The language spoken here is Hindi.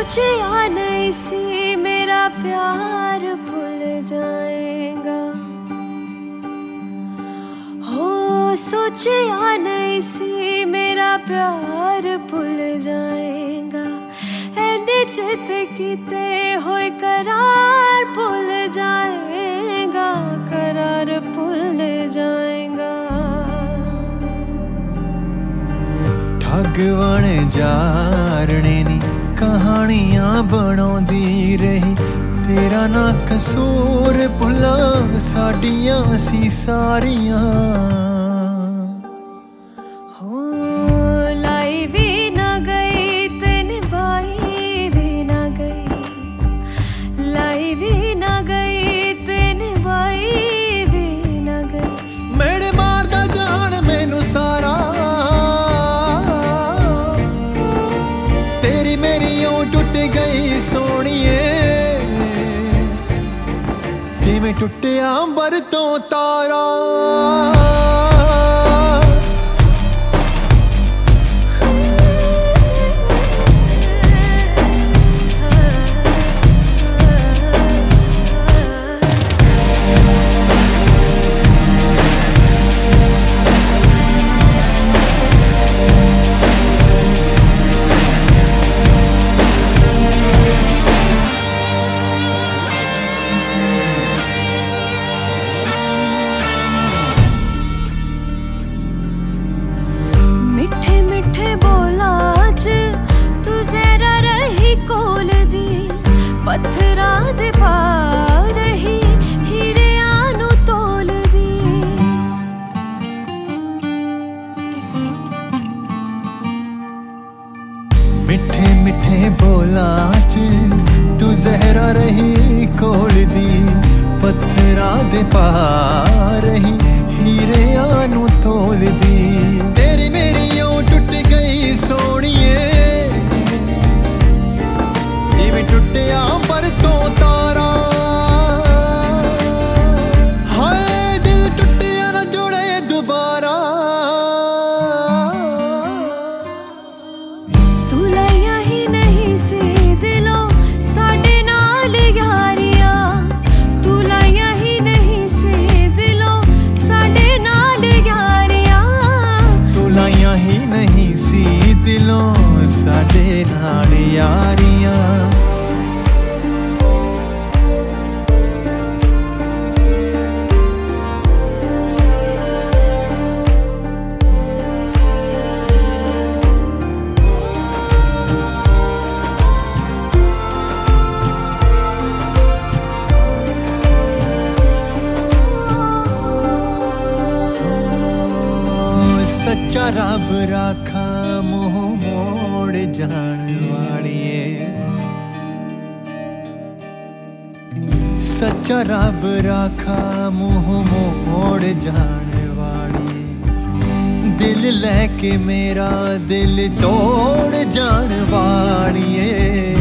तुझे आने से, मेरा प्यार भूल जाएगा। हो, सोचे आने से, मेरा प्यार भूल जाएगा। एने चित किते हो करार भूल जाएगा, करार भूल जाएगा। ठग वण जारणेनी ਕਹਾਣੀਆਂ ਬਣਾਉਂਦੀ ਰਹੀ। ਤੇਰਾ ਨਾ ਕਸੂਰ ਭੁੱਲਾਂ ਸਾਡੀਆਂ ਸੀ ਸਾਰੀਆਂ। ਗਈ ਸੋਣੀਏ ਜਿਵੇਂ ਟੁੱਟਿਆ ਅੰਬਰ ਤੋਂ ਤਾਰਾ। मिठे मिठे बोला जी तू जहरा रही कोल दी पत्थरा दे पा रही। ਸਾਡੇ ਨਾਲ ਯਾਰੀਆਂ ਸੱਚਾ ਰੱਬ ਰਾਖਾ ਮੋਹ ਮੋੜ ਜਾਣ ਵਾਲੀਏ। ਸੱਚਾ ਰੱਬ ਰਾਖਾ ਮੋਹ ਮੋੜ ਜਾਣ ਵਾਲੀਏ। ਦਿਲ ਲੈ ਕੇ ਮੇਰਾ ਦਿਲ ਤੋੜ ਜਾਣ ਵਾਲੀਏ।